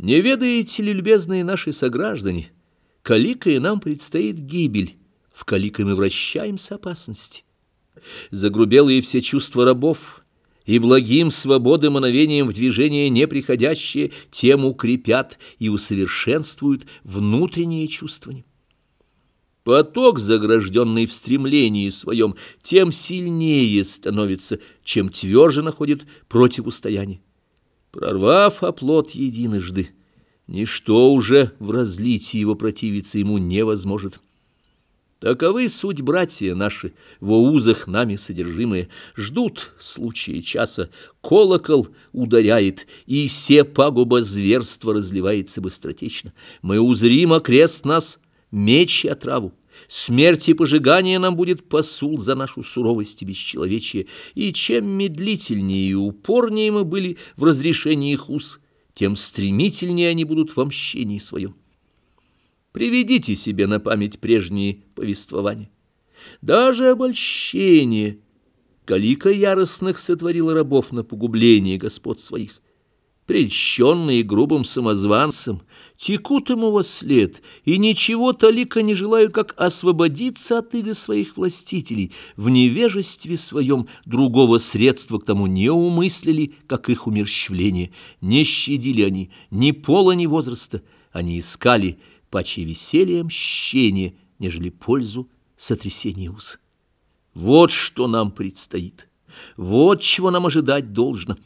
Не ведаете ли, любезные наши сограждане, каликой нам предстоит гибель, в каликой мы вращаемся опасности. Загрубелые все чувства рабов и благим свободы мановением в движение неприходящее тем укрепят и усовершенствуют внутренние чувствования. Поток, загражденный в стремлении своем, тем сильнее становится, чем тверже находит противостояние. Прорвав оплот единожды, ничто уже в разлитии его противиться ему невозможно. Таковы суть братья наши, во узах нами содержимые, ждут случая часа, колокол ударяет, и все пагуба зверства разливается быстротечно. Мы узрим окрест нас, меч и отраву. Смерть и пожигание нам будет посул за нашу суровость и бесчеловечие, и чем медлительнее и упорнее мы были в разрешении их уз, тем стремительнее они будут в мщении своем. Приведите себе на память прежние повествования. Даже обольщение, калика яростных сотворила рабов на погубление господ своих – прельщенные грубым самозванцем, текут ему во след, и ничего толика не желаю, как освободиться от иго своих властителей, в невежестве своем другого средства к тому не умыслили, как их умерщвление. Не щадили они ни пола, ни возраста, они искали паче веселья мщения, нежели пользу сотрясения уз. Вот что нам предстоит, вот чего нам ожидать должно.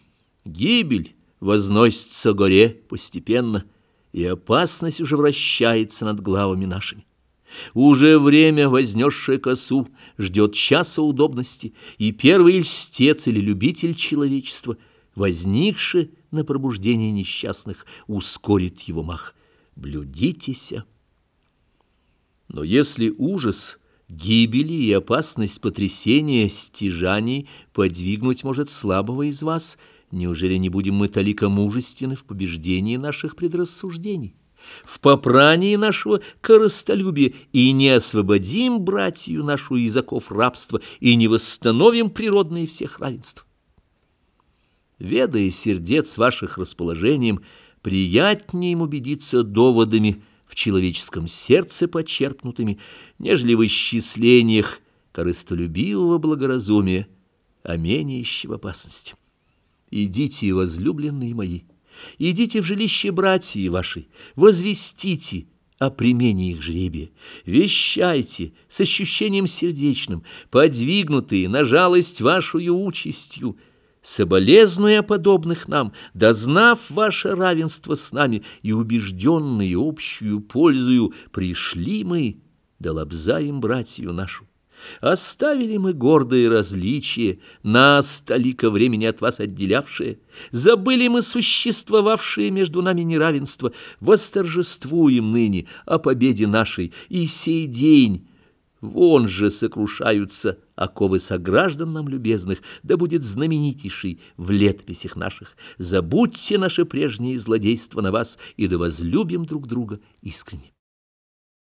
Гибель возносится горе постепенно, и опасность уже вращается над главами нашими. Уже время, вознесшее косу, ждет часа удобности, и первый льстец или любитель человечества, возникший на пробуждение несчастных, ускорит его мах. Блюдитеся. Но если ужас гибели и опасность потрясения стяжаний подвигнуть может слабого из вас – Неужели не будем мы толико мужественны в побеждении наших предрассуждений, в попрании нашего коростолюбия и не освободим братью нашу языков рабства и не восстановим природные всех равенств? Ведая сердец ваших расположением, приятнее им убедиться доводами в человеческом сердце почерпнутыми, нежели в исчислениях корыстолюбивого благоразумия, а менее в опасности. Идите, возлюбленные мои, идите в жилище братьев вашей, возвестите о примене их жребия, вещайте с ощущением сердечным, подвигнутые на жалость вашу участью, соболезнуя подобных нам, дознав ваше равенство с нами и убежденные общую пользую, пришли мы, да лобзаем братью нашу. Оставили мы гордые различия, нас столика времени от вас отделявшие, забыли мы существовавшие между нами неравенство, восторжествуем ныне о победе нашей, и сей день вон же сокрушаются оковы сограждан нам любезных, да будет знаменитейший в летописях наших. Забудьте наши прежние злодейства на вас, и да возлюбим друг друга искренне.